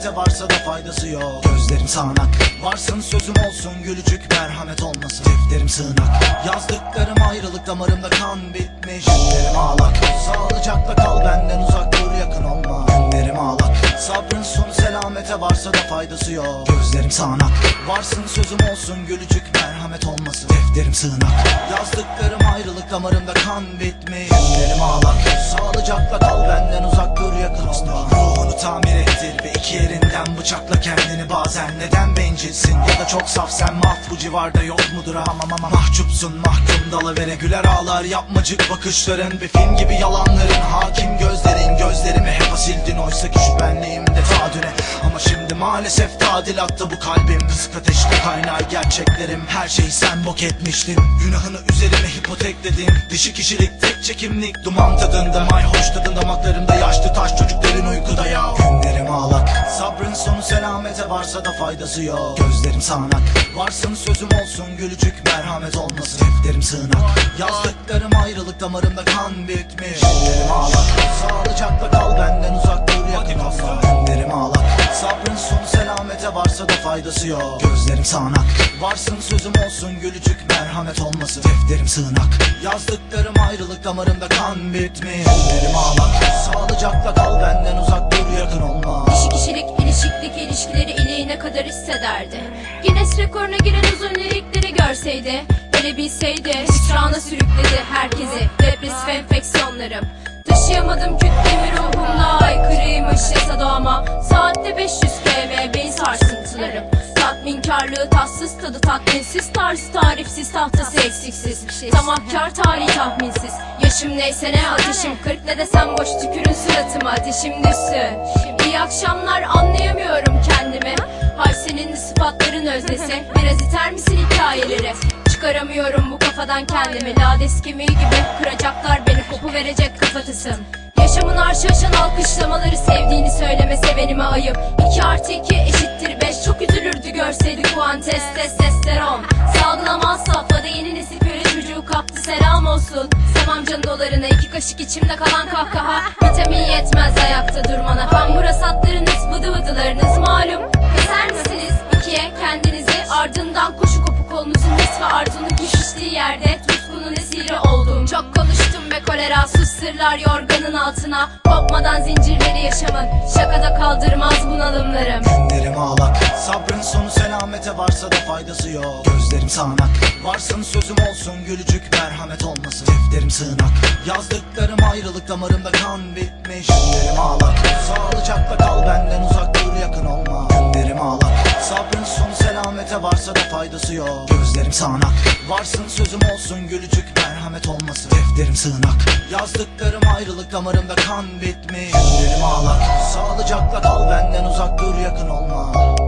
selamete varsa da faydası yok. Gözlerim sağanak. Varsın sözüm olsun gülücük merhamet olmasın. Defterim sığınak. Yazdıklarım ayrılık damarımda kan bitmiş. Günlerim ağlak. Sağlıcakla kal benden uzak dur yakın olma. Günlerim ağlak. Sabrın sonu selamete varsa da faydası yok. Gözlerim sağanak. Varsın sözüm olsun gülücük merhamet olmasın. Defterim sığınak. Yazdıklarım ayrılık damarımda kan bitmiş. Günlerim ağlak. Sağlıcakla kal benden uzak bazen Neden bencilsin? Ya da çok saf sen maf bu civarda yok mudur? Ama ama Mahcupsun mahkum dalavere güler ağlar yapmacık bakışların Bir film gibi yalanların hakim gözlerin Gözlerimi hep asildin. Oysa ki şüphenliyim de ta düne. Ama şimdi maalesef tadilatta bu kalbim Kısık ateşte kaynar. Gerçeklerim Her şeyi sen bok etmiştin. Günahını üzerime hipotekledin. Dişi kişilik tek çekimlik Duman tadında. Mayhoş tadında Damaklarımda yaşlı Sabrın sonu selamete varsa da faydası yok. Gözlerim sağanak. Varsın sözüm olsun gülücük merhamet olmasın. Defterim sığınak. Yazdıklarım ayrılık damarımda kan bitmiş. Günlerim ağlak. Sağlıcakla kal benden uzak dur yakın olma Günlerim ağlak. Sabrın sonu selamete varsa da faydası yok. Gözlerim sağanak. Varsın sözüm olsun gülücük merhamet olmasın. Defterim sığınak. Yazdıklarım ayrılık damarımda kan bitmiş. Günlerim ağlak. Sağlıcakla hissederdi Guinness rekoruna giren uzun lirikleri görseydi Hele bilseydi hüsrana sürükledi herkesi. Depresif enfeksiyonlarım Taşıyamadım kütlemi ruhumla Tatminkarlığı tatsız tadı tatminsiz tarzı tarifsiz tahtası eksiksiz. Tamahkar tarihi tahminsiz. Yaşım neyse ne ateşim 40 ne desem boş tükürün suratıma ateşim düşsün İyi akşamlar anlayamıyorum kendimi. Hay senin sıfatların öznesi. Biraz iter misin hikayeleri? Çıkaramıyorum bu kafadan kendimi. Lades kemiği gibi kıracaklar beni Kopu verecek kafatısın. Yaşamın arşı aşan alkışlamaları Sevdiğini söyleme sevenime ayıp. 2 artı 2 eşittir 5 Çok an test testosteron. Salgılamaz safhada yeni nesil çocuğu kaptı selam olsun. Samam can dolarına iki kaşık içimde kalan kahkaha. Vitamin yetmez ayakta durmana. Kangura satlarınız vıdı vıdılarınız malum. Keser misiniz? İkiye kendinizi Ardından koşu kopu kolunuzun his ve arzunun kesiştiği yerde Tutkunun esiri oldum. Çok konuştum ve kolera sus sırlar yorganın altına. Kopmadan zincirleri faydası yok. Gözlerim sağanak. Varsın sözüm olsun gülücük merhamet olmasın. Defterim sığınak. Yazdıklarım ayrılık damarımda kan bitmiş. Günlerim ağlak. Sağlıcakla kal benden uzak dur yakın olma. Günlerim ağlak. Sabrın sonu selamete varsa da faydası yok. Gözlerim sağanak. Varsın sözüm olsun gülücük merhamet olmasın. Defterim sığınak. Yazdıklarım ayrılık damarımda kan bitmiş. Günlerim ağlak. Sağlıcakla kal benden uzak dur yakın olma